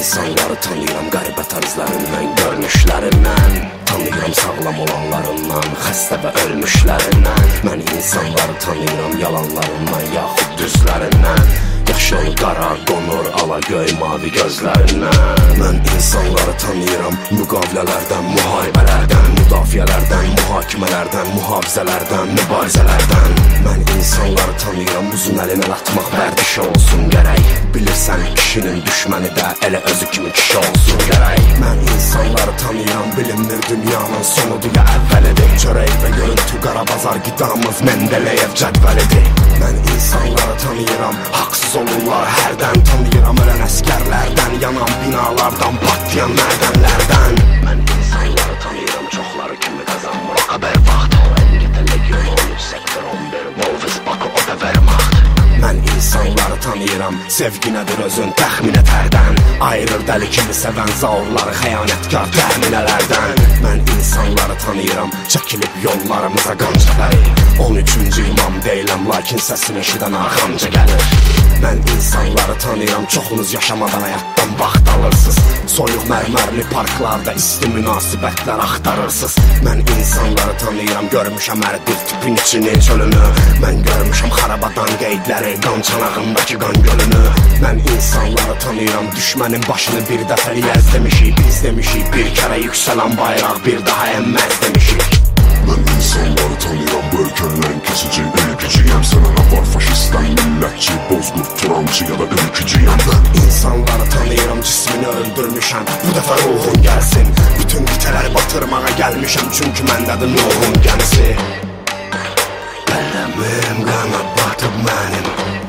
insanları tanıyıram qəribə tərzlərindən, görünüşlərindən Tanıyıram sağlam olanlarından, xəstə və ölmüşlərindən Mən insanları tanıyıram yalanlarından, yaxud düzlərindən Yaşıl, qara, qonur, ala, göy, mavi gözlərindən Mən insanları tanıyıram müqavilələrdən, müharibələrdən Müdafiələrdən, mühakimələrdən, mühafizələrdən, mübarizələrdən. Mən insanları tanıyıram uzun əlinə atmaq vərdiş olsun gərək Bilirsən kişinin düşməni də elə özü kimi kişi olsun gərək Mən insanları tanıyıram bilinmir dünyanın sonudur ya əvvəlidir Çörək və görüntü qarabazar qidamız Mendeleyev cədvəlidir Mən insanları tanıyıram haqsız olurlar hərdən Tanıyıram yanan binalardan patlayan mədənlərdən Mən insanları tanıyıram çoxları kimi qazanmır xəbər vaxt 13 sektor 11 Wolves Bakı o da Wehrmacht. Mən insanları tanıyıram Sevgi nədir özün təxmin et hərdən Ayırır dəli kimi sevən zaurları Xəyanətkar təminələrdən Mən insanları tanıyıram Çəkilib yollarımıza qanca bəri 13-cü imam deyiləm Lakin səsini eşidən arxamca gəlir Mən insanları tanıyıram Çoxunuz yaşamadan həyatdan vaxt alırsınız Soyuq mərmərli parklarda isti münasibətlər axtarırsınız. Mən insanları tanıyıram Görmüşəm hər bir tipin içini, çölünü. Mən görmüşəm xarabadan qeydləri Qan çanağındakı qan gölünü. Mən insanları tanıyıram Düşmənin başını bir dəfəli əz demişik Biz demişik bir kərə yüksələn bayraq Bir daha ənməz demişik Mən insanları tanıyıram bu ölkənin acı ya da ürkücü tanıyorum cismini öldürmüşem. Bu defa ruhun gelsin. Bütün biteler batırmana gelmişem. Çünkü mendedim ruhun gelsi Benim gana batıp benim.